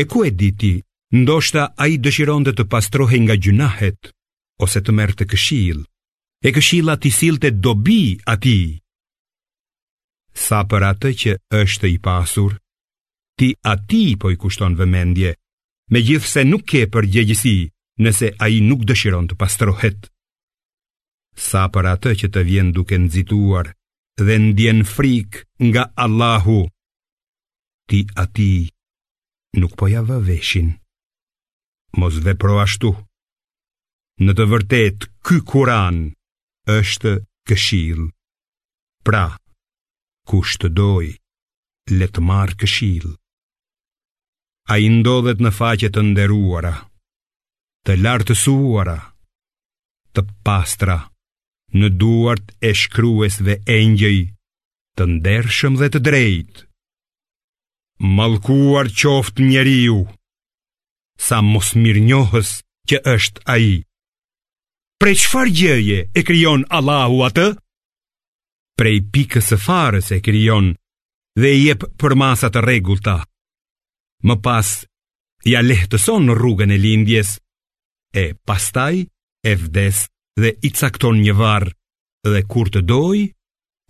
E ku e di ti, ndoshta ai dëshironte të pastrohej nga gjynahet ose të merrte këshillë. E këshilla t'i sillte dobi atij. Sa për atë që është i pasur, ti atij po i kushton vëmendje, megjithëse nuk ke përgjegjësi nëse ai nuk dëshiron të pastrohet. Sa për atë që të vjen duke nxituar dhe ndien frikë nga Allahu, ti atij nuk po ia vë veshin. Mos vepro ashtu. Në të vërtetë, ky Kuran është këshillë. Pra, kush të dojë, le të marrë këshillë. Ai ndodhet në faqe të nderuara, të lartësuara, të pastra në duart e shkruesve engjëj të ndershëm dhe të drejtë. Mallkuar qoftë njeriu, sa mosmirënjohës që është ai. Prej çfarë gjëje e krijon Allahu atë? Prej pikës së farës e krijon dhe i jep përmasa të rregullta. Më pas, ia lehtëson rrugën e lindjes e pastaj e vdes dhe i cakton një varr dhe kur të dojë,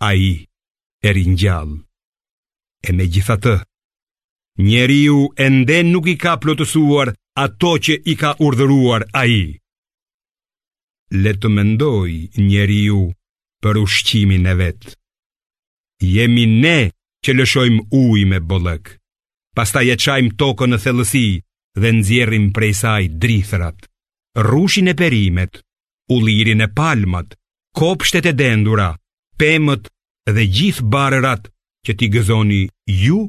ai e ringjall. E megjithatë, njeriu ende nuk i ka plotësuar ato që i ka urdhëruar ai. Le të mendojë njeriu për ushqimin e vet. Jemi ne që lëshojmë ujë me bollëk, Pastaj e çajmë tokën në thellësi dhe nxjerrim prej saj drithërat, rrushin e perimet, ullirin e palmat, kopshtet e dendura, pemët dhe gjithë barërat, që t'i gëzoni ju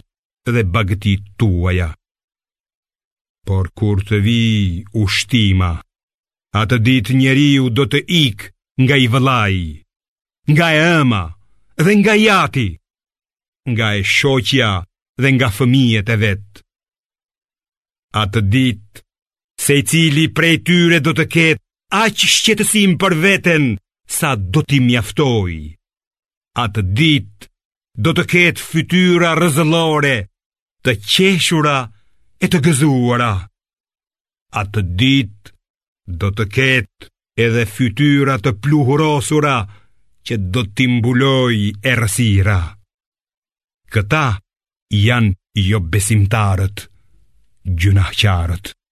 dhe bagëtitë tuaja. Por kur të vijë ushtima, atë ditë njeriu do të ikë nga i vëllai, nga e ëma dhe nga i ati, nga e shoqja dhe nga fëmijët e vet. Atë ditë, secili prej tyre do të ketë aq shqetësim për veten sa do t'i mjaftojë. Atë ditë, do të ketë fytyra rrëzëllore të qeshura e të gëzuara. Atë ditë do të ketë edhe fytyra të pluhurosura që do t'i mbulojë errësira. Këta janë jobesimtarët, gjynahqarët.